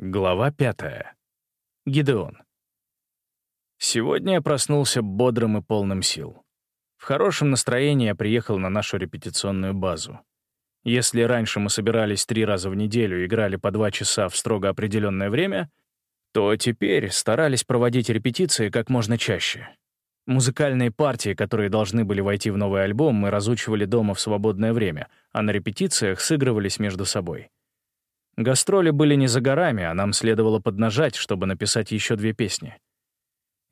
Глава пятая. Гидеон. Сегодня я проснулся бодрым и полным сил. В хорошем настроении я приехал на нашу репетиционную базу. Если раньше мы собирались три раза в неделю и играли по два часа в строго определенное время, то теперь старались проводить репетиции как можно чаще. Музыкальные партии, которые должны были войти в новый альбом, мы разучивали дома в свободное время, а на репетициях сыгрывались между собой — Гастроли были не за горами, а нам следовало поднажать, чтобы написать еще две песни.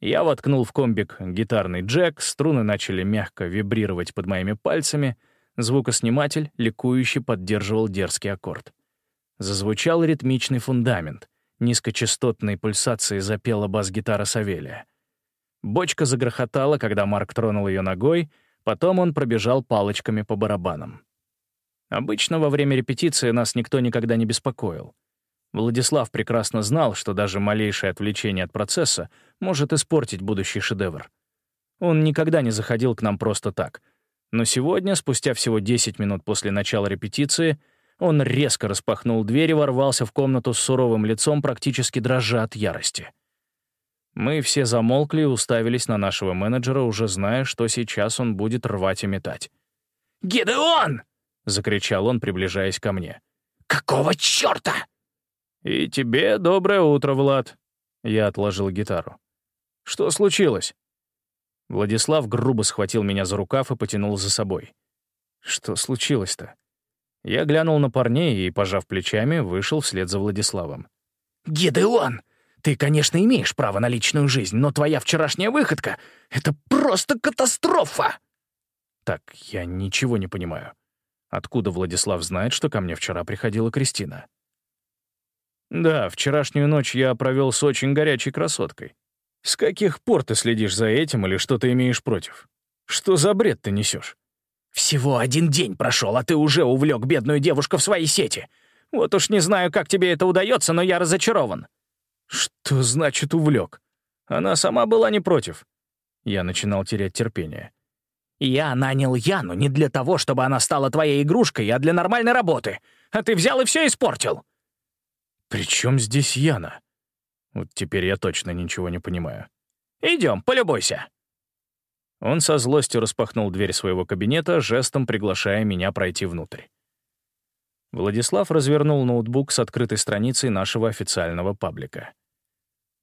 Я воткнул в комбик гитарный джек, струны начали мягко вибрировать под моими пальцами, звукосниматель ликующе поддерживал дерзкий аккорд. Зазвучал ритмичный фундамент, низкочастотной пульсацией запела бас-гитара Савелия. Бочка загрохотала, когда Марк тронул ее ногой, потом он пробежал палочками по барабанам. Обычно во время репетиции нас никто никогда не беспокоил. Владислав прекрасно знал, что даже малейшее отвлечение от процесса может испортить будущий шедевр. Он никогда не заходил к нам просто так. Но сегодня, спустя всего 10 минут после начала репетиции, он резко распахнул дверь и ворвался в комнату с суровым лицом, практически дрожа от ярости. Мы все замолкли и уставились на нашего менеджера, уже зная, что сейчас он будет рвать и метать. «Гидеон!» — закричал он, приближаясь ко мне. «Какого черта?» «И тебе доброе утро, Влад». Я отложил гитару. «Что случилось?» Владислав грубо схватил меня за рукав и потянул за собой. «Что случилось-то?» Я глянул на парней и, пожав плечами, вышел вслед за Владиславом. «Гидеон, ты, конечно, имеешь право на личную жизнь, но твоя вчерашняя выходка — это просто катастрофа!» «Так, я ничего не понимаю. Откуда Владислав знает, что ко мне вчера приходила Кристина? Да, вчерашнюю ночь я провел с очень горячей красоткой. С каких пор ты следишь за этим или что ты имеешь против? Что за бред ты несешь? Всего один день прошел, а ты уже увлек бедную девушку в свои сети. Вот уж не знаю, как тебе это удается, но я разочарован. Что значит увлек? Она сама была не против. Я начинал терять терпение. Я нанял Яну не для того, чтобы она стала твоей игрушкой, а для нормальной работы. А ты взял и все испортил. При чем здесь Яна? Вот теперь я точно ничего не понимаю. Идем, полюбуйся. Он со злостью распахнул дверь своего кабинета, жестом приглашая меня пройти внутрь. Владислав развернул ноутбук с открытой страницей нашего официального паблика.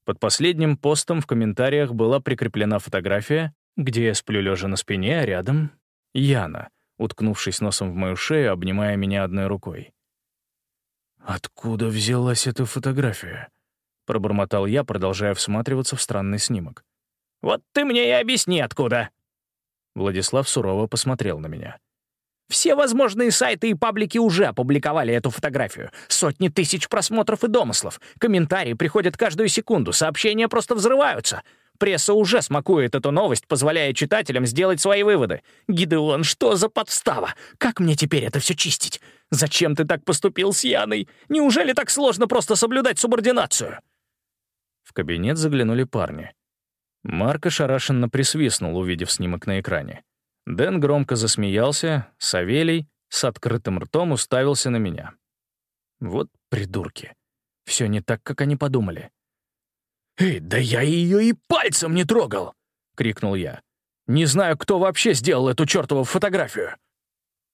Под последним постом в комментариях была прикреплена фотография, где я сплю лежа на спине, а рядом — Яна, уткнувшись носом в мою шею, обнимая меня одной рукой. «Откуда взялась эта фотография?» — пробормотал я, продолжая всматриваться в странный снимок. «Вот ты мне и объясни, откуда!» Владислав сурово посмотрел на меня. «Все возможные сайты и паблики уже опубликовали эту фотографию. Сотни тысяч просмотров и домыслов. Комментарии приходят каждую секунду, сообщения просто взрываются. Пресса уже смакует эту новость, позволяя читателям сделать свои выводы. Гидеон, что за подстава? Как мне теперь это все чистить? Зачем ты так поступил с Яной? Неужели так сложно просто соблюдать субординацию?» В кабинет заглянули парни. Марк ошарашенно присвистнул, увидев снимок на экране. Дэн громко засмеялся, Савелий с открытым ртом уставился на меня. Вот придурки. Все не так, как они подумали. «Эй, да я ее и пальцем не трогал!» — крикнул я. «Не знаю, кто вообще сделал эту чертову фотографию!»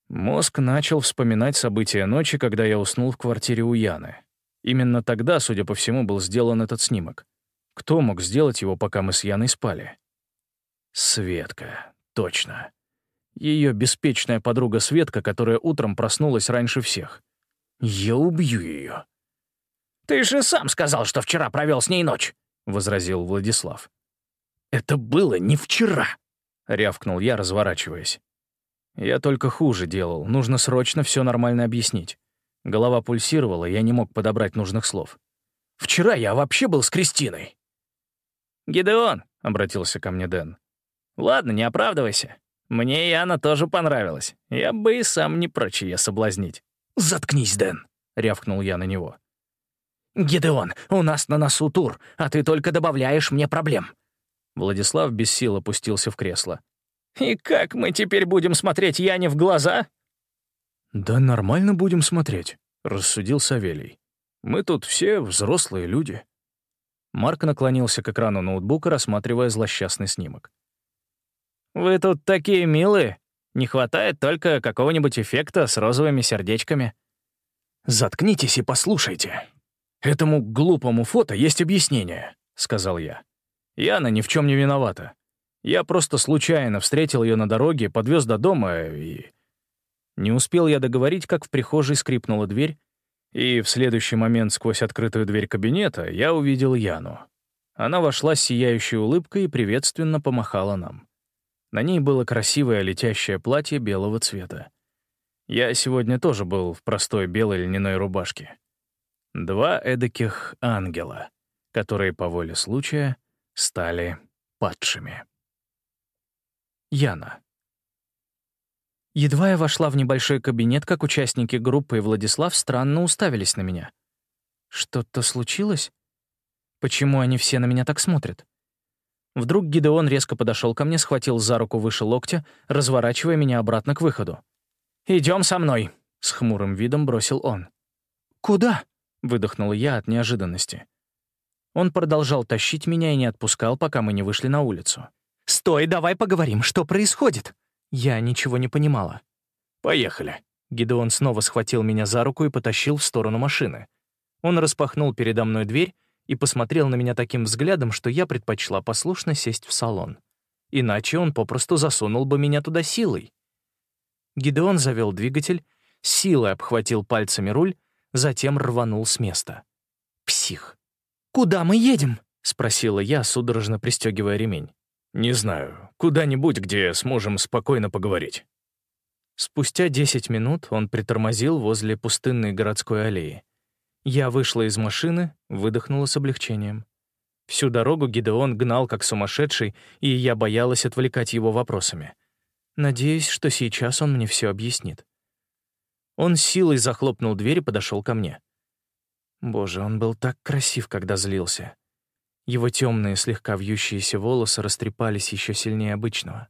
Мозг начал вспоминать события ночи, когда я уснул в квартире у Яны. Именно тогда, судя по всему, был сделан этот снимок. Кто мог сделать его, пока мы с Яной спали? Светка. Точно. Ее беспечная подруга Светка, которая утром проснулась раньше всех. Я убью ее. «Ты же сам сказал, что вчера провел с ней ночь!» — возразил Владислав. «Это было не вчера», — рявкнул я, разворачиваясь. Я только хуже делал, нужно срочно все нормально объяснить. Голова пульсировала, я не мог подобрать нужных слов. «Вчера я вообще был с Кристиной». «Гидеон», — обратился ко мне Дэн. «Ладно, не оправдывайся. Мне и она тоже понравилась. Я бы и сам не прочь ее соблазнить». «Заткнись, Дэн», — рявкнул я на него. «Гидеон, у нас на носу тур, а ты только добавляешь мне проблем». Владислав без сил опустился в кресло. «И как мы теперь будем смотреть Яне в глаза?» «Да нормально будем смотреть», — рассудил Савелий. Мы тут все взрослые люди». Марк наклонился к экрану ноутбука, рассматривая злосчастный снимок. «Вы тут такие милые. Не хватает только какого-нибудь эффекта с розовыми сердечками». «Заткнитесь и послушайте. Этому глупому фото есть объяснение», — сказал я. Яна ни в чем не виновата. Я просто случайно встретил ее на дороге, подвез до дома и... Не успел я договорить, как в прихожей скрипнула дверь, и в следующий момент сквозь открытую дверь кабинета я увидел Яну. Она вошла с сияющей улыбкой и приветственно помахала нам. На ней было красивое летящее платье белого цвета. Я сегодня тоже был в простой белой льняной рубашке. Два эдаких ангела, которые по воле случая стали падшими. Яна. Едва я вошла в небольшой кабинет, как участники группы и Владислав странно уставились на меня. Что-то случилось? Почему они все на меня так смотрят? Вдруг Гидеон резко подошел ко мне, схватил за руку выше локтя, разворачивая меня обратно к выходу. «Идем со мной», — с хмурым видом бросил он. «Куда?» — выдохнула я от неожиданности. Он продолжал тащить меня и не отпускал, пока мы не вышли на улицу. «Стой, давай поговорим, что происходит?» Я ничего не понимала. «Поехали». Гидеон снова схватил меня за руку и потащил в сторону машины. Он распахнул передо мной дверь и посмотрел на меня таким взглядом, что я предпочла послушно сесть в салон. Иначе он попросту засунул бы меня туда силой. Гидеон завел двигатель, силой обхватил пальцами руль, затем рванул с места. Псих. «Куда мы едем?» — спросила я, судорожно пристегивая ремень. «Не знаю. Куда-нибудь, где сможем спокойно поговорить». Спустя 10 минут он притормозил возле пустынной городской аллеи. Я вышла из машины, выдохнула с облегчением. Всю дорогу Гидеон гнал как сумасшедший, и я боялась отвлекать его вопросами. Надеюсь, что сейчас он мне все объяснит. Он силой захлопнул дверь и подошел ко мне. Боже, он был так красив, когда злился. Его темные, слегка вьющиеся волосы растрепались еще сильнее обычного.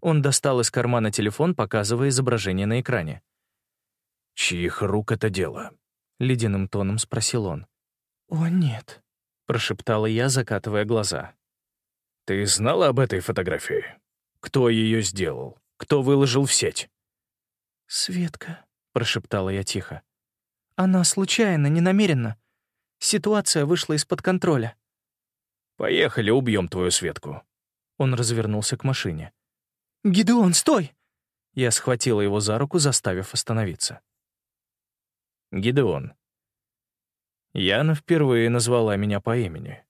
Он достал из кармана телефон, показывая изображение на экране. «Чьих рук это дело?» — ледяным тоном спросил он. «О, нет», — прошептала я, закатывая глаза. «Ты знала об этой фотографии? Кто ее сделал? Кто выложил в сеть?» «Светка», — прошептала я тихо. «Она случайно, ненамеренно. Ситуация вышла из-под контроля». «Поехали, убьем твою Светку». Он развернулся к машине. «Гидеон, стой!» Я схватила его за руку, заставив остановиться. Гидеон. Яна впервые назвала меня по имени.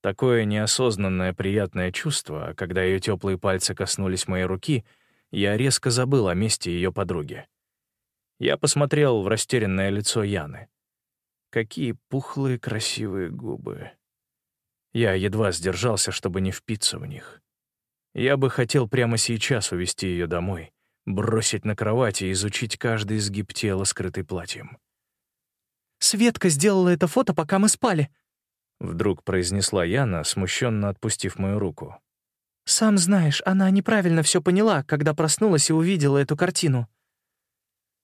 Такое неосознанное приятное чувство, а когда ее теплые пальцы коснулись моей руки, я резко забыл о месте ее подруги. Я посмотрел в растерянное лицо Яны. Какие пухлые красивые губы. Я едва сдержался, чтобы не впиться в них. Я бы хотел прямо сейчас увести ее домой, бросить на кровати и изучить каждый изгиб тела, скрытый платьем. «Светка сделала это фото, пока мы спали», — вдруг произнесла Яна, смущенно отпустив мою руку. «Сам знаешь, она неправильно все поняла, когда проснулась и увидела эту картину».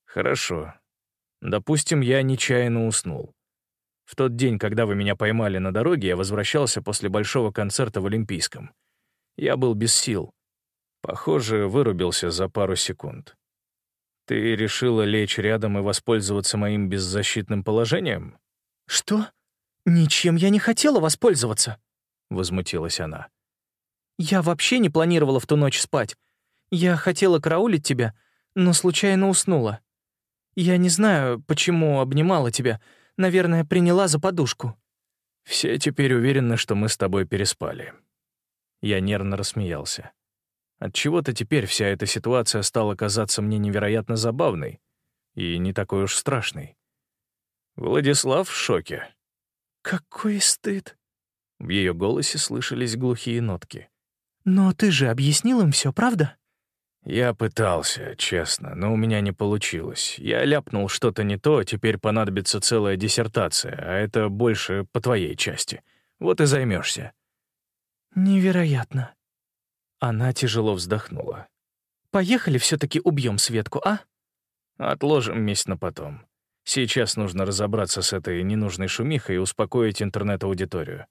«Хорошо. Допустим, я нечаянно уснул. В тот день, когда вы меня поймали на дороге, я возвращался после большого концерта в Олимпийском. Я был без сил. Похоже, вырубился за пару секунд. Ты решила лечь рядом и воспользоваться моим беззащитным положением? Что? Ничем я не хотела воспользоваться, возмутилась она. Я вообще не планировала в ту ночь спать. Я хотела караулить тебя, но случайно уснула. Я не знаю, почему обнимала тебя, Наверное, приняла за подушку». «Все теперь уверены, что мы с тобой переспали». Я нервно рассмеялся. Отчего-то теперь вся эта ситуация стала казаться мне невероятно забавной и не такой уж страшной. Владислав в шоке. «Какой стыд!» В ее голосе слышались глухие нотки. «Но ты же объяснил им все, правда?» Я пытался, честно, но у меня не получилось. Я ляпнул что-то не то, теперь понадобится целая диссертация, а это больше по твоей части. Вот и займешься. Невероятно. Она тяжело вздохнула. Поехали все таки убьем Светку, а? Отложим месть на потом. Сейчас нужно разобраться с этой ненужной шумихой и успокоить интернет-аудиторию.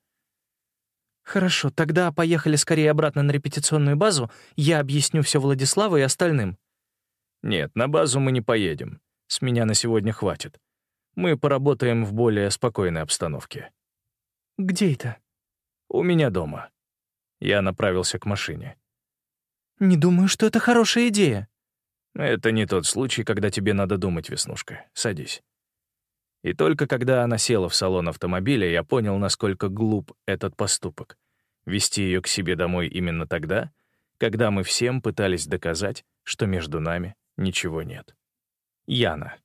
«Хорошо, тогда поехали скорее обратно на репетиционную базу, я объясню все Владиславу и остальным». «Нет, на базу мы не поедем. С меня на сегодня хватит. Мы поработаем в более спокойной обстановке». «Где это?» «У меня дома». Я направился к машине. «Не думаю, что это хорошая идея». «Это не тот случай, когда тебе надо думать, Веснушка. Садись». И только когда она села в салон автомобиля, я понял, насколько глуп этот поступок. Вести ее к себе домой именно тогда, когда мы всем пытались доказать, что между нами ничего нет. Яна.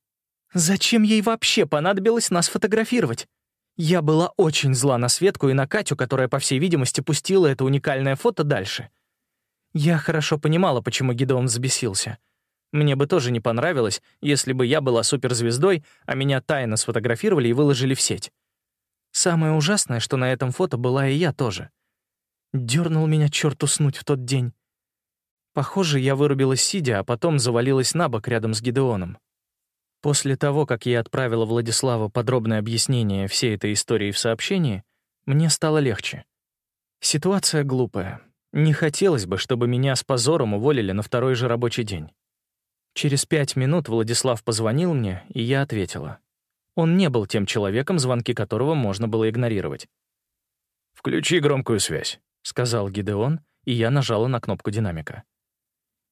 «Зачем ей вообще понадобилось нас фотографировать? Я была очень зла на Светку и на Катю, которая, по всей видимости, пустила это уникальное фото дальше. Я хорошо понимала, почему Гидеон взбесился — мне бы тоже не понравилось, если бы я была суперзвездой, а меня тайно сфотографировали и выложили в сеть. Самое ужасное, что на этом фото была и я тоже. Дёрнул меня черт уснуть в тот день. Похоже, я вырубилась сидя, а потом завалилась на бок рядом с Гидеоном. После того, как я отправила Владиславу подробное объяснение всей этой истории в сообщении, мне стало легче. Ситуация глупая. Не хотелось бы, чтобы меня с позором уволили на второй же рабочий день. Через пять минут Владислав позвонил мне, и я ответила. Он не был тем человеком, звонки которого можно было игнорировать. «Включи громкую связь», — сказал Гидеон, и я нажала на кнопку динамика.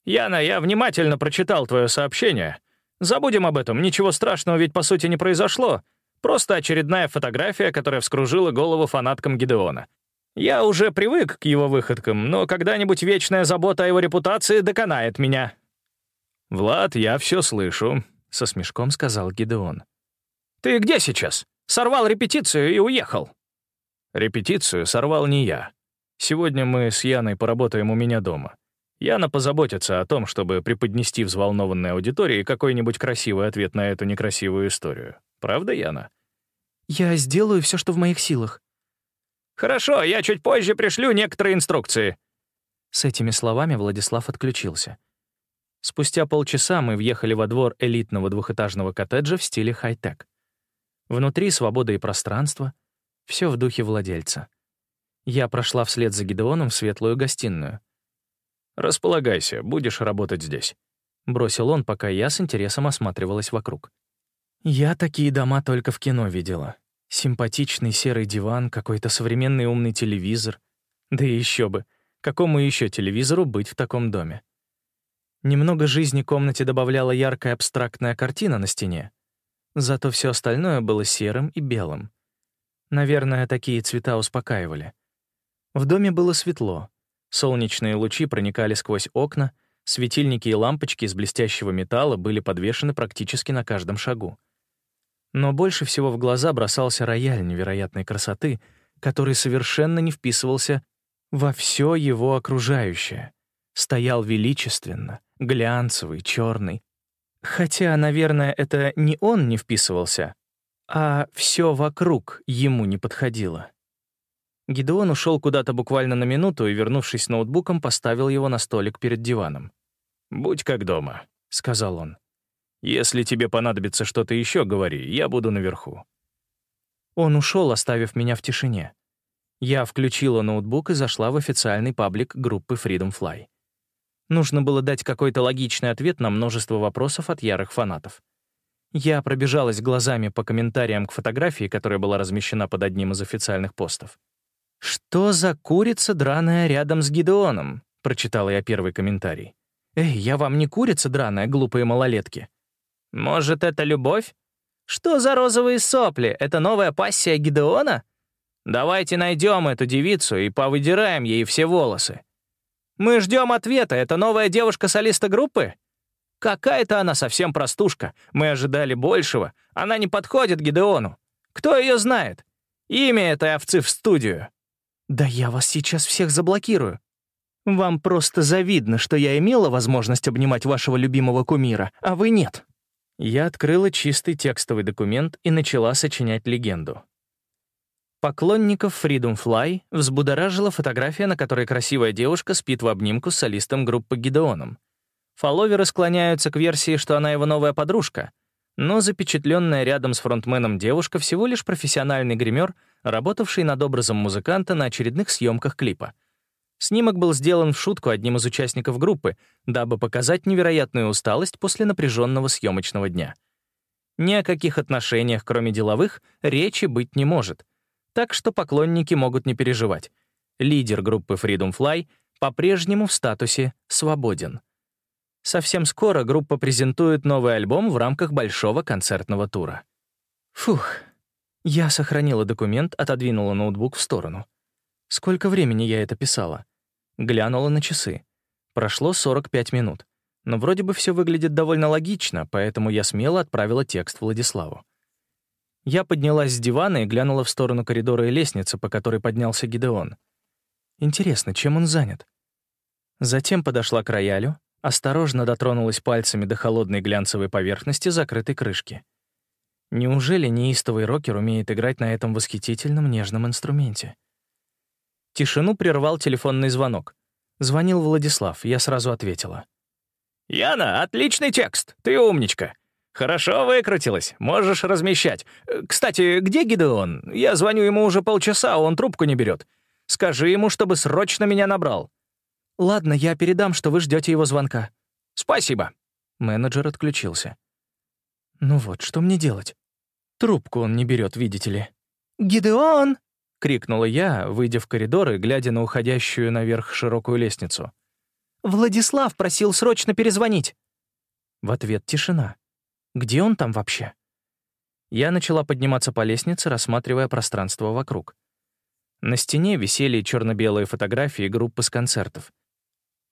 «Яна, я внимательно прочитал твое сообщение. Забудем об этом, ничего страшного ведь по сути не произошло. Просто очередная фотография, которая вскружила голову фанаткам Гидеона. Я уже привык к его выходкам, но когда-нибудь вечная забота о его репутации доконает меня. «Влад, я все слышу», — со смешком сказал Гидеон. «Ты где сейчас? Сорвал репетицию и уехал». «Репетицию сорвал не я. Сегодня мы с Яной поработаем у меня дома. Яна позаботится о том, чтобы преподнести взволнованной аудитории какой-нибудь красивый ответ на эту некрасивую историю. Правда, Яна?» «Я сделаю все, что в моих силах». «Хорошо, я чуть позже пришлю некоторые инструкции». С этими словами Владислав отключился. Спустя полчаса мы въехали во двор элитного двухэтажного коттеджа в стиле хай-тек. Внутри свобода и пространство, все в духе владельца. Я прошла вслед за Гидеоном в светлую гостиную. «Располагайся, будешь работать здесь», — бросил он, пока я с интересом осматривалась вокруг. Я такие дома только в кино видела. Симпатичный серый диван, какой-то современный умный телевизор. Да и еще бы, какому еще телевизору быть в таком доме? Немного жизни комнате добавляла яркая абстрактная картина на стене. Зато все остальное было серым и белым. Наверное, такие цвета успокаивали. В доме было светло. Солнечные лучи проникали сквозь окна, светильники и лампочки из блестящего металла были подвешены практически на каждом шагу. Но больше всего в глаза бросался рояль невероятной красоты, который совершенно не вписывался во все его окружающее. Стоял величественно — глянцевый, черный. Хотя, наверное, это не он не вписывался, а все вокруг ему не подходило. Гидеон ушел куда-то буквально на минуту и, вернувшись с ноутбуком, поставил его на столик перед диваном. «Будь как дома», — сказал он. «Если тебе понадобится что-то еще, говори, я буду наверху». Он ушел, оставив меня в тишине. Я включила ноутбук и зашла в официальный паблик группы Freedom Fly. Нужно было дать какой-то логичный ответ на множество вопросов от ярых фанатов. Я пробежалась глазами по комментариям к фотографии, которая была размещена под одним из официальных постов. «Что за курица драная рядом с Гидеоном?» — прочитала я первый комментарий. «Эй, я вам не курица драная, глупые малолетки». «Может, это любовь? Что за розовые сопли? Это новая пассия Гидеона? Давайте найдем эту девицу и повыдираем ей все волосы. Мы ждем ответа. Это новая девушка-солиста группы? Какая-то она совсем простушка. Мы ожидали большего. Она не подходит Гидеону. Кто ее знает? Имя этой овцы в студию. Да я вас сейчас всех заблокирую. Вам просто завидно, что я имела возможность обнимать вашего любимого кумира, а вы нет. Я открыла чистый текстовый документ и начала сочинять легенду. Поклонников Freedom Fly взбудоражила фотография, на которой красивая девушка спит в обнимку с солистом группы Гидеоном. Фолловеры склоняются к версии, что она его новая подружка. Но запечатленная рядом с фронтменом девушка всего лишь профессиональный гример, работавший над образом музыканта на очередных съемках клипа. Снимок был сделан в шутку одним из участников группы, дабы показать невероятную усталость после напряженного съемочного дня. Ни о каких отношениях, кроме деловых, речи быть не может. Так что поклонники могут не переживать. Лидер группы Freedom Fly по-прежнему в статусе «свободен». Совсем скоро группа презентует новый альбом в рамках большого концертного тура. Фух. Я сохранила документ, отодвинула ноутбук в сторону. Сколько времени я это писала? Глянула на часы. Прошло 45 минут. Но вроде бы все выглядит довольно логично, поэтому я смело отправила текст Владиславу. Я поднялась с дивана и глянула в сторону коридора и лестницы, по которой поднялся Гидеон. Интересно, чем он занят? Затем подошла к роялю, осторожно дотронулась пальцами до холодной глянцевой поверхности закрытой крышки. Неужели неистовый рокер умеет играть на этом восхитительном нежном инструменте? Тишину прервал телефонный звонок. Звонил Владислав, я сразу ответила. «Яна, отличный текст, ты умничка. Хорошо выкрутилась, можешь размещать. Кстати, где Гидеон? Я звоню ему уже полчаса, а он трубку не берет. Скажи ему, чтобы срочно меня набрал». «Ладно, я передам, что вы ждете его звонка». «Спасибо». Менеджер отключился. «Ну вот, что мне делать? Трубку он не берет, видите ли». «Гидеон!» — крикнула я, выйдя в коридор и глядя на уходящую наверх широкую лестницу. «Владислав просил срочно перезвонить». В ответ тишина. Где он там вообще? Я начала подниматься по лестнице, рассматривая пространство вокруг. На стене висели черно-белые фотографии группы с концертов.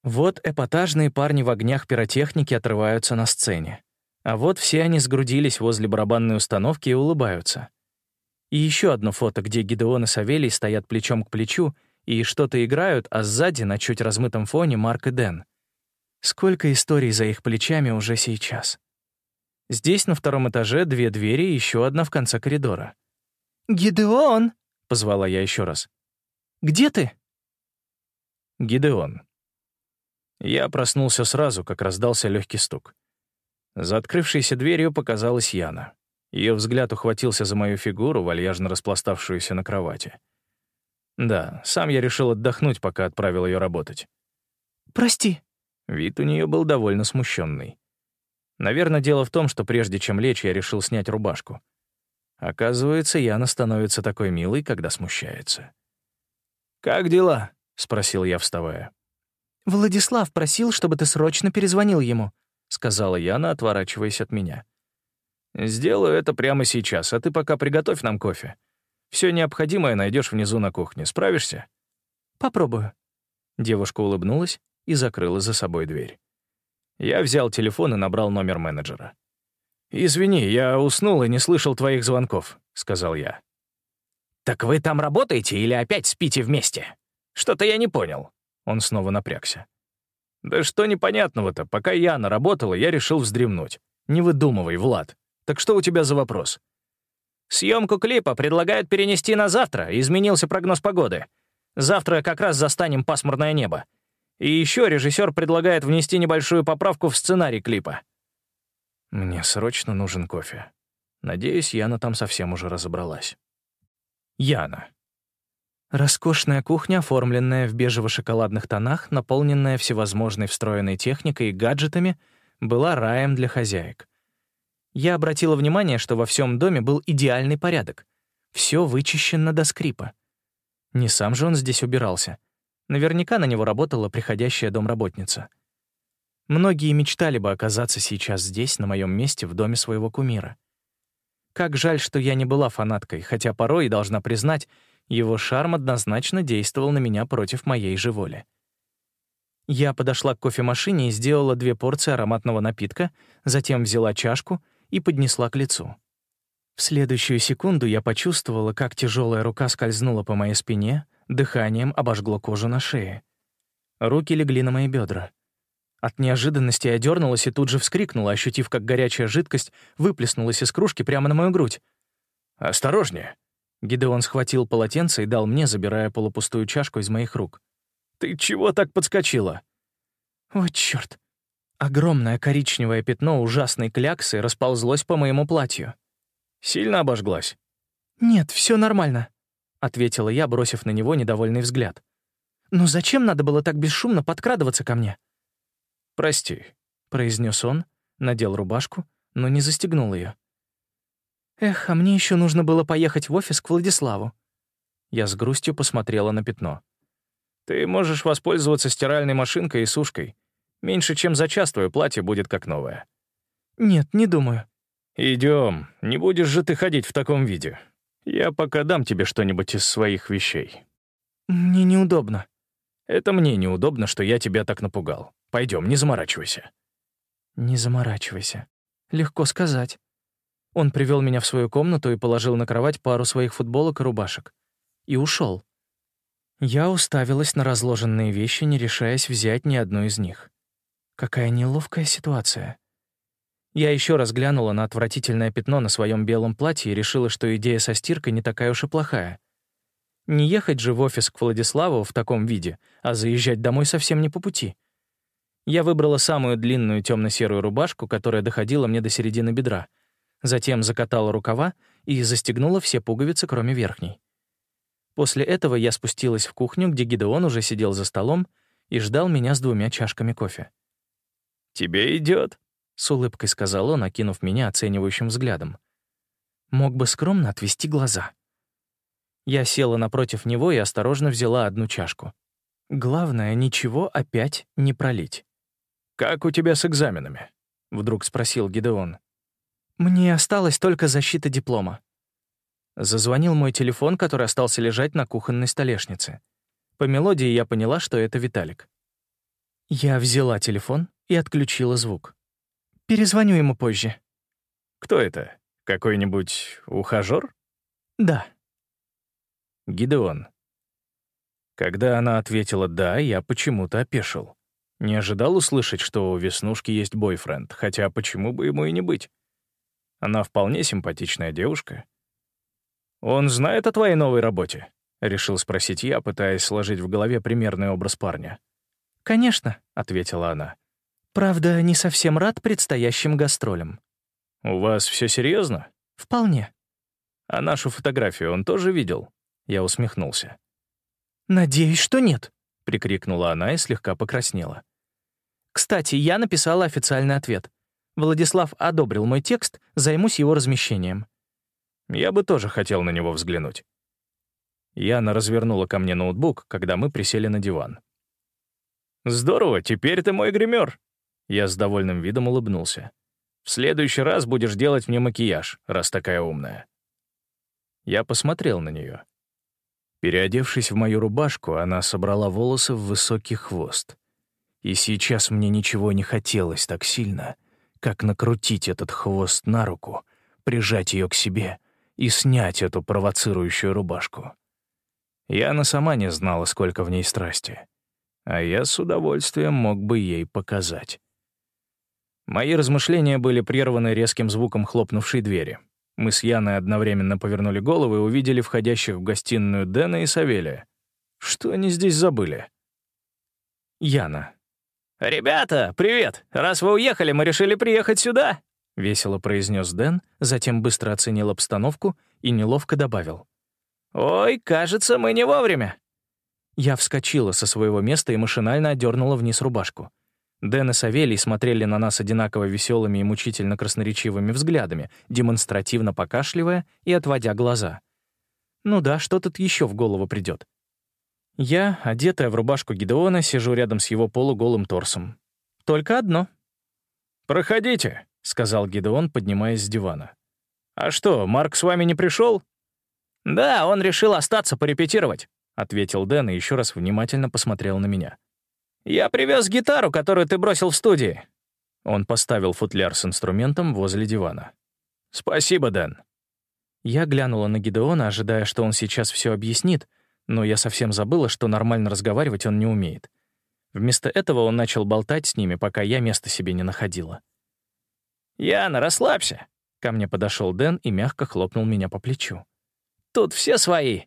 Вот эпатажные парни в огнях пиротехники отрываются на сцене. А вот все они сгрудились возле барабанной установки и улыбаются. И еще одно фото, где Гидеон и Савелий стоят плечом к плечу и что-то играют, а сзади, на чуть размытом фоне, Марк и Дэн. Сколько историй за их плечами уже сейчас. Здесь, на втором этаже, две двери и еще одна в конце коридора. «Гидеон!» — позвала я еще раз. «Где ты?» Гидеон. Я проснулся сразу, как раздался легкий стук. За открывшейся дверью показалась Яна. Ее взгляд ухватился за мою фигуру, вальяжно распластавшуюся на кровати. Да, сам я решил отдохнуть, пока отправил ее работать. «Прости». Вид у нее был довольно смущенный. Наверное, дело в том, что прежде чем лечь, я решил снять рубашку. Оказывается, Яна становится такой милой, когда смущается. «Как дела?» — спросил я, вставая. «Владислав просил, чтобы ты срочно перезвонил ему», — сказала Яна, отворачиваясь от меня. «Сделаю это прямо сейчас, а ты пока приготовь нам кофе. Все необходимое найдешь внизу на кухне. Справишься?» «Попробую». Девушка улыбнулась и закрыла за собой дверь. Я взял телефон и набрал номер менеджера. «Извини, я уснул и не слышал твоих звонков», — сказал я. «Так вы там работаете или опять спите вместе? Что-то я не понял». Он снова напрягся. «Да что непонятного-то? Пока Яна работала, я решил вздремнуть. Не выдумывай, Влад. Так что у тебя за вопрос?» «Съемку клипа предлагают перенести на завтра, изменился прогноз погоды. Завтра как раз застанем пасмурное небо. И еще режиссер предлагает внести небольшую поправку в сценарий клипа». «Мне срочно нужен кофе. Надеюсь, Яна там совсем уже разобралась». Яна. Роскошная кухня, оформленная в бежево-шоколадных тонах, наполненная всевозможной встроенной техникой и гаджетами, была раем для хозяек. Я обратила внимание, что во всем доме был идеальный порядок. Все вычищено до скрипа. Не сам же он здесь убирался. Наверняка на него работала приходящая домработница. Многие мечтали бы оказаться сейчас здесь, на моем месте, в доме своего кумира. Как жаль, что я не была фанаткой, хотя порой, должна признать, его шарм однозначно действовал на меня против моей же воли. Я подошла к кофемашине и сделала две порции ароматного напитка, затем взяла чашку и поднесла к лицу. В следующую секунду я почувствовала, как тяжелая рука скользнула по моей спине, дыханием обожгло кожу на шее. Руки легли на мои бедра. От неожиданности я дернулась и тут же вскрикнула, ощутив, как горячая жидкость выплеснулась из кружки прямо на мою грудь. «Осторожнее!» Гидеон схватил полотенце и дал мне, забирая полупустую чашку из моих рук. «Ты чего так подскочила?» «О, чёрт! Огромное коричневое пятно ужасной кляксы расползлось по моему платью. Сильно обожглась? «Нет, все нормально», — ответила я, бросив на него недовольный взгляд. «Но зачем надо было так бесшумно подкрадываться ко мне?» «Прости», — произнес он, надел рубашку, но не застегнул ее. «Эх, а мне еще нужно было поехать в офис к Владиславу». Я с грустью посмотрела на пятно. «Ты можешь воспользоваться стиральной машинкой и сушкой. Меньше чем за час твое платье будет как новое». «Нет, не думаю». Идем. Не будешь же ты ходить в таком виде. Я пока дам тебе что-нибудь из своих вещей». «Мне неудобно». «Это мне неудобно, что я тебя так напугал. Пойдем, не заморачивайся». «Не заморачивайся. Легко сказать». Он привел меня в свою комнату и положил на кровать пару своих футболок и рубашек. И ушел. Я уставилась на разложенные вещи, не решаясь взять ни одну из них. Какая неловкая ситуация. Я еще раз глянула на отвратительное пятно на своем белом платье и решила, что идея со стиркой не такая уж и плохая. Не ехать же в офис к Владиславу в таком виде, а заезжать домой совсем не по пути. Я выбрала самую длинную темно-серую рубашку, которая доходила мне до середины бедра, затем закатала рукава и застегнула все пуговицы, кроме верхней. После этого я спустилась в кухню, где Гидеон уже сидел за столом и ждал меня с двумя чашками кофе. «Тебе идет, с улыбкой сказал он, окинув меня оценивающим взглядом. Мог бы скромно отвести глаза. Я села напротив него и осторожно взяла одну чашку. Главное, ничего опять не пролить. «Как у тебя с экзаменами?» — вдруг спросил Гидеон. «Мне осталось только защита диплома». Зазвонил мой телефон, который остался лежать на кухонной столешнице. По мелодии я поняла, что это Виталик. Я взяла телефон и отключила звук. Перезвоню ему позже». «Кто это? Какой-нибудь ухажёр?» «Да». «Гидеон». Когда она ответила «да», я почему-то опешил. Не ожидал услышать, что у Веснушки есть бойфренд, хотя почему бы ему и не быть? Она вполне симпатичная девушка. «Он знает о твоей новой работе?» — решил спросить я, пытаясь сложить в голове примерный образ парня. «Конечно», — ответила она. Правда, не совсем рад предстоящим гастролям. «У вас все серьезно? «Вполне». «А нашу фотографию он тоже видел?» Я усмехнулся. «Надеюсь, что нет», — прикрикнула она и слегка покраснела. «Кстати, я написала официальный ответ. Владислав одобрил мой текст, займусь его размещением». «Я бы тоже хотел на него взглянуть». Яна развернула ко мне ноутбук, когда мы присели на диван. «Здорово, теперь ты мой гример», я с довольным видом улыбнулся. «В следующий раз будешь делать мне макияж, раз такая умная». Я посмотрел на нее. Переодевшись в мою рубашку, она собрала волосы в высокий хвост. И сейчас мне ничего не хотелось так сильно, как накрутить этот хвост на руку, прижать ее к себе и снять эту провоцирующую рубашку. Яна сама не знала, сколько в ней страсти, а я с удовольствием мог бы ей показать. Мои размышления были прерваны резким звуком хлопнувшей двери. Мы с Яной одновременно повернули головы и увидели входящих в гостиную Дэна и Савелия. Что они здесь забыли? Яна. «Ребята, привет! Раз вы уехали, мы решили приехать сюда!» — весело произнес Дэн, затем быстро оценил обстановку и неловко добавил. «Ой, кажется, мы не вовремя». Я вскочила со своего места и машинально одернула вниз рубашку. Дэн и Савелий смотрели на нас одинаково веселыми и мучительно красноречивыми взглядами, демонстративно покашливая и отводя глаза. Ну да, что тут еще в голову придет? Я, одетая в рубашку Гидеона, сижу рядом с его полуголым торсом. Только одно. «Проходите», — сказал Гидеон, поднимаясь с дивана. «А что, Марк с вами не пришел? «Да, он решил остаться порепетировать», — ответил Дэн и еще раз внимательно посмотрел на меня. «Я привез гитару, которую ты бросил в студии». Он поставил футляр с инструментом возле дивана. «Спасибо, Дэн». Я глянула на Гидеона, ожидая, что он сейчас все объяснит, но я совсем забыла, что нормально разговаривать он не умеет. Вместо этого он начал болтать с ними, пока я места себе не находила. «Яна, расслабься!» Ко мне подошел Дэн и мягко хлопнул меня по плечу. «Тут все свои.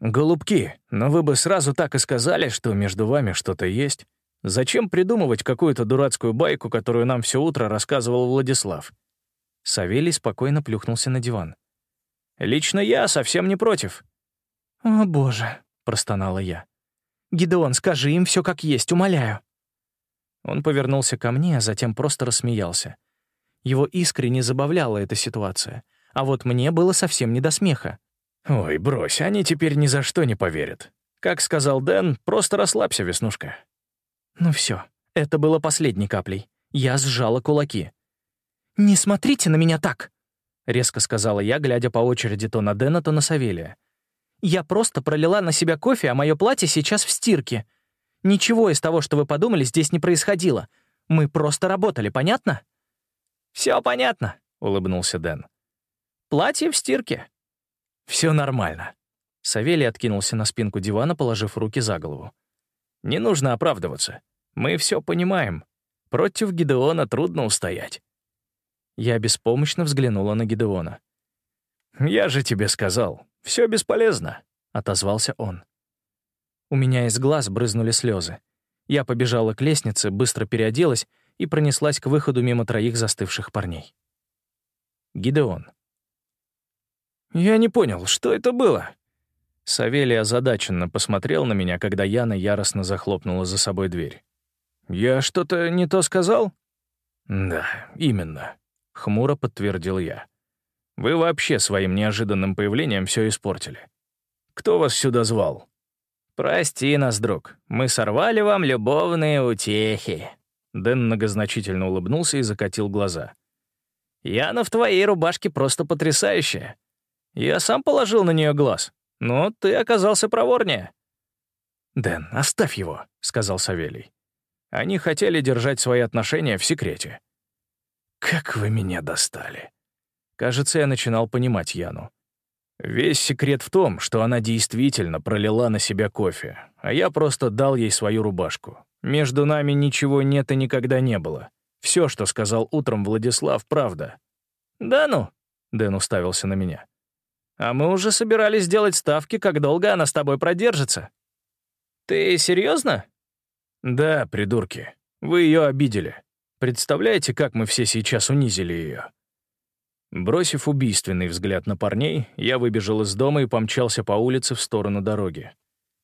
«Голубки, но вы бы сразу так и сказали, что между вами что-то есть», Зачем придумывать какую-то дурацкую байку, которую нам все утро рассказывал Владислав? Савелий спокойно плюхнулся на диван. «Лично я совсем не против». «О, боже», — простонала я. «Гидеон, скажи им все как есть, умоляю». Он повернулся ко мне, а затем просто рассмеялся. Его искренне забавляла эта ситуация, а вот мне было совсем не до смеха. «Ой, брось, они теперь ни за что не поверят. Как сказал Дэн, просто расслабься, Веснушка». Ну все, это было последней каплей. Я сжала кулаки. «Не смотрите на меня так!» — резко сказала я, глядя по очереди то на Дэна, то на Савелия. «Я просто пролила на себя кофе, а мое платье сейчас в стирке. Ничего из того, что вы подумали, здесь не происходило. Мы просто работали, понятно?» «Все понятно», — улыбнулся Дэн. «Платье в стирке». Все нормально». Савелий откинулся на спинку дивана, положив руки за голову. «Не нужно оправдываться. Мы все понимаем. Против Гидеона трудно устоять». Я беспомощно взглянула на Гидеона. «Я же тебе сказал, все бесполезно», — отозвался он. У меня из глаз брызнули слезы. Я побежала к лестнице, быстро переоделась и пронеслась к выходу мимо троих застывших парней. Гидеон. «Я не понял, что это было?» Савелий озадаченно посмотрел на меня, когда Яна яростно захлопнула за собой дверь. «Я что-то не то сказал?» «Да, именно», — хмуро подтвердил я. «Вы вообще своим неожиданным появлением все испортили. Кто вас сюда звал?» «Прости нас, друг, мы сорвали вам любовные утехи». Дэн многозначительно улыбнулся и закатил глаза. «Яна в твоей рубашке просто потрясающая. Я сам положил на нее глаз, но ты оказался проворнее». «Дэн, оставь его», — сказал Савелий. Они хотели держать свои отношения в секрете. «Как вы меня достали!» Кажется, я начинал понимать Яну. Весь секрет в том, что она действительно пролила на себя кофе, а я просто дал ей свою рубашку. Между нами ничего нет и никогда не было. Все, что сказал утром Владислав, правда. «Да ну?» — Дэн уставился на меня. «А мы уже собирались сделать ставки, как долго она с тобой продержится». «Ты серьезно? «Да, придурки, вы ее обидели. Представляете, как мы все сейчас унизили ее?» Бросив убийственный взгляд на парней, я выбежал из дома и помчался по улице в сторону дороги.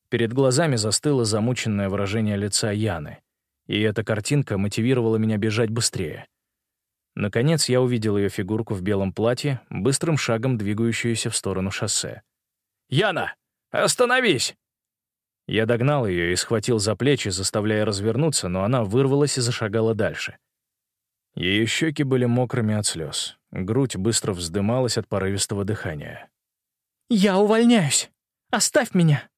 Перед глазами застыло замученное выражение лица Яны, и эта картинка мотивировала меня бежать быстрее. Наконец я увидел ее фигурку в белом платье, быстрым шагом двигающуюся в сторону шоссе. «Яна, остановись!» Я догнал ее и схватил за плечи, заставляя развернуться, но она вырвалась и зашагала дальше. Ее щеки были мокрыми от слез. Грудь быстро вздымалась от порывистого дыхания. «Я увольняюсь! Оставь меня!»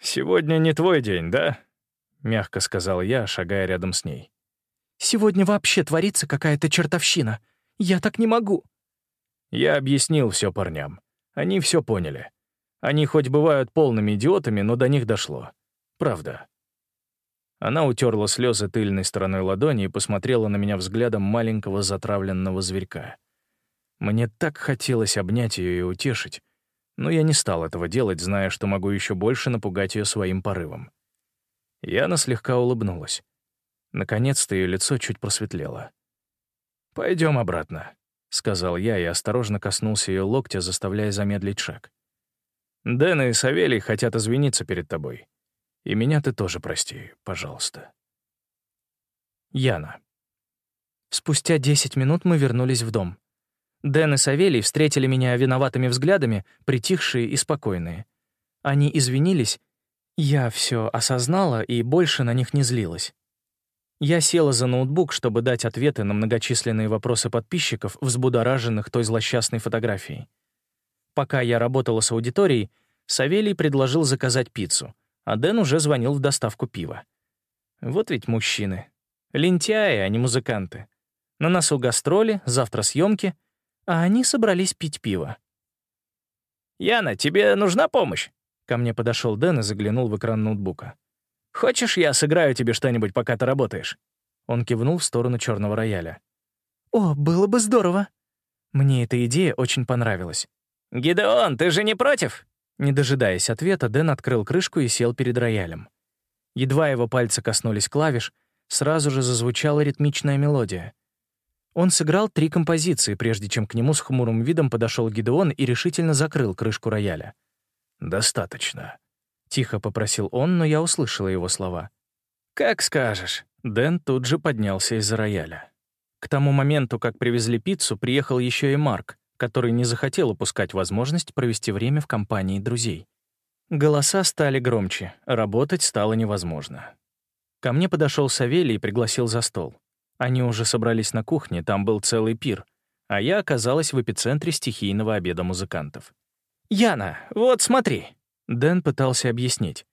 «Сегодня не твой день, да?» — мягко сказал я, шагая рядом с ней. «Сегодня вообще творится какая-то чертовщина. Я так не могу». Я объяснил все парням. Они все поняли. Они хоть бывают полными идиотами, но до них дошло. Правда. Она утерла слезы тыльной стороной ладони и посмотрела на меня взглядом маленького затравленного зверька. Мне так хотелось обнять ее и утешить, но я не стал этого делать, зная, что могу еще больше напугать ее своим порывом. Яна слегка улыбнулась. Наконец-то ее лицо чуть просветлело. «Пойдем обратно», — сказал я и осторожно коснулся ее локтя, заставляя замедлить шаг. «Дэн и Савелий хотят извиниться перед тобой. И меня ты тоже прости, пожалуйста». Яна. Спустя 10 минут мы вернулись в дом. Дэн и Савелий встретили меня виноватыми взглядами, притихшие и спокойные. Они извинились, я все осознала и больше на них не злилась. Я села за ноутбук, чтобы дать ответы на многочисленные вопросы подписчиков, взбудораженных той злосчастной фотографией. Пока я работала с аудиторией, Савелий предложил заказать пиццу, а Дэн уже звонил в доставку пива. Вот ведь мужчины. Лентяи, а не музыканты. На носу гастроли, завтра съемки — а они собрались пить пиво. «Яна, тебе нужна помощь?» Ко мне подошел Дэн и заглянул в экран ноутбука. «Хочешь, я сыграю тебе что-нибудь, пока ты работаешь?» Он кивнул в сторону черного рояля. «О, было бы здорово!» Мне эта идея очень понравилась. «Гидеон, ты же не против?» Не дожидаясь ответа, Дэн открыл крышку и сел перед роялем. Едва его пальцы коснулись клавиш, сразу же зазвучала ритмичная мелодия. Он сыграл три композиции, прежде чем к нему с хмурым видом подошел Гидеон и решительно закрыл крышку рояля. «Достаточно», — тихо попросил он, но я услышала его слова. «Как скажешь». Дэн тут же поднялся из-за рояля. К тому моменту, как привезли пиццу, приехал еще и Марк, который не захотел упускать возможность провести время в компании друзей. Голоса стали громче, работать стало невозможно. Ко мне подошел Савелий и пригласил за стол. Они уже собрались на кухне, там был целый пир, а я оказалась в эпицентре стихийного обеда музыкантов. «Яна, вот смотри!» Дэн пытался объяснить.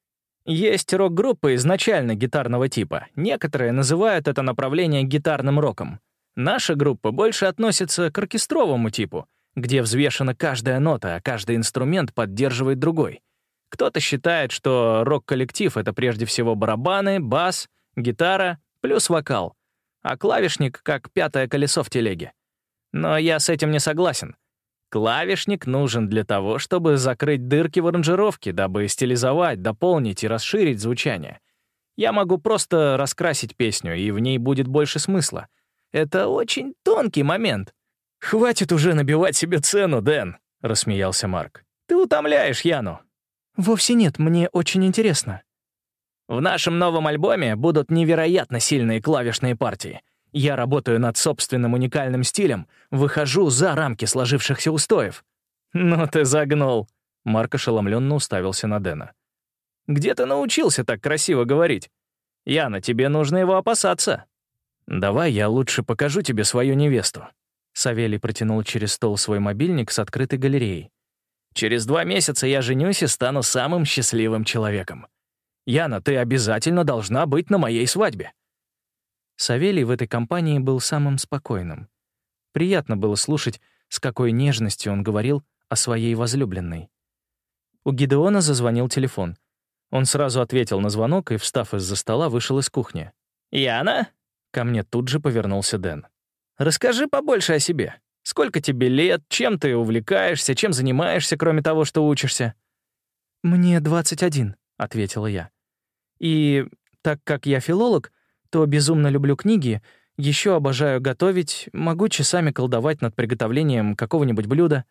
«Есть рок-группы изначально гитарного типа. Некоторые называют это направление гитарным роком. Наша группа больше относится к оркестровому типу, где взвешена каждая нота, а каждый инструмент поддерживает другой. Кто-то считает, что рок-коллектив — это прежде всего барабаны, бас, гитара плюс вокал а клавишник — как пятое колесо в телеге. Но я с этим не согласен. Клавишник нужен для того, чтобы закрыть дырки в аранжировке, дабы стилизовать, дополнить и расширить звучание. Я могу просто раскрасить песню, и в ней будет больше смысла. Это очень тонкий момент. «Хватит уже набивать себе цену, Дэн», — рассмеялся Марк. «Ты утомляешь Яну». «Вовсе нет, мне очень интересно». В нашем новом альбоме будут невероятно сильные клавишные партии. Я работаю над собственным уникальным стилем, выхожу за рамки сложившихся устоев. «Ну ты загнул!» Марк ошеломленно уставился на Дэна. «Где ты научился так красиво говорить? Яна, тебе нужно его опасаться». «Давай я лучше покажу тебе свою невесту». Савелий протянул через стол свой мобильник с открытой галереей. «Через два месяца я женюсь и стану самым счастливым человеком. Яна, ты обязательно должна быть на моей свадьбе». Савелий в этой компании был самым спокойным. Приятно было слушать, с какой нежностью он говорил о своей возлюбленной. У Гидеона зазвонил телефон. Он сразу ответил на звонок и, встав из-за стола, вышел из кухни. «Яна?» — ко мне тут же повернулся Дэн. «Расскажи побольше о себе. Сколько тебе лет, чем ты увлекаешься, чем занимаешься, кроме того, что учишься?» «Мне 21», — ответила я. И так как я филолог, то безумно люблю книги, еще обожаю готовить, могу часами колдовать над приготовлением какого-нибудь блюда.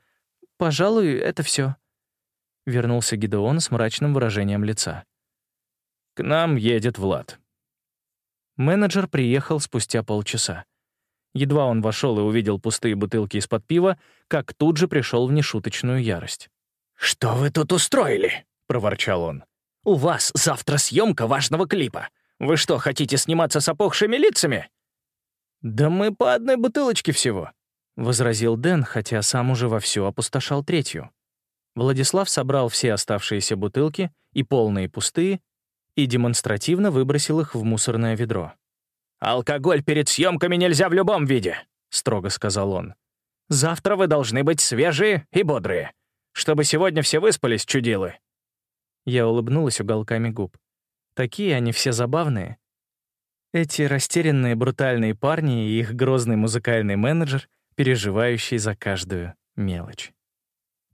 Пожалуй, это все. Вернулся Гидеон с мрачным выражением лица. «К нам едет Влад». Менеджер приехал спустя полчаса. Едва он вошел и увидел пустые бутылки из-под пива, как тут же пришел в нешуточную ярость. «Что вы тут устроили?» — проворчал он. «У вас завтра съемка важного клипа. Вы что, хотите сниматься с опухшими лицами?» «Да мы по одной бутылочке всего», — возразил Дэн, хотя сам уже вовсю опустошал третью. Владислав собрал все оставшиеся бутылки, и полные, и пустые, и демонстративно выбросил их в мусорное ведро. «Алкоголь перед съемками нельзя в любом виде», — строго сказал он. «Завтра вы должны быть свежие и бодрые, чтобы сегодня все выспались, чудилы». Я улыбнулась уголками губ. Такие они все забавные. Эти растерянные брутальные парни и их грозный музыкальный менеджер, переживающий за каждую мелочь.